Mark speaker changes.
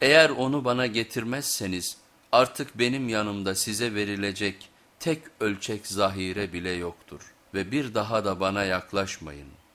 Speaker 1: Eğer onu bana getirmezseniz artık benim yanımda size verilecek tek ölçek zahire bile yoktur ve bir daha da bana yaklaşmayın.''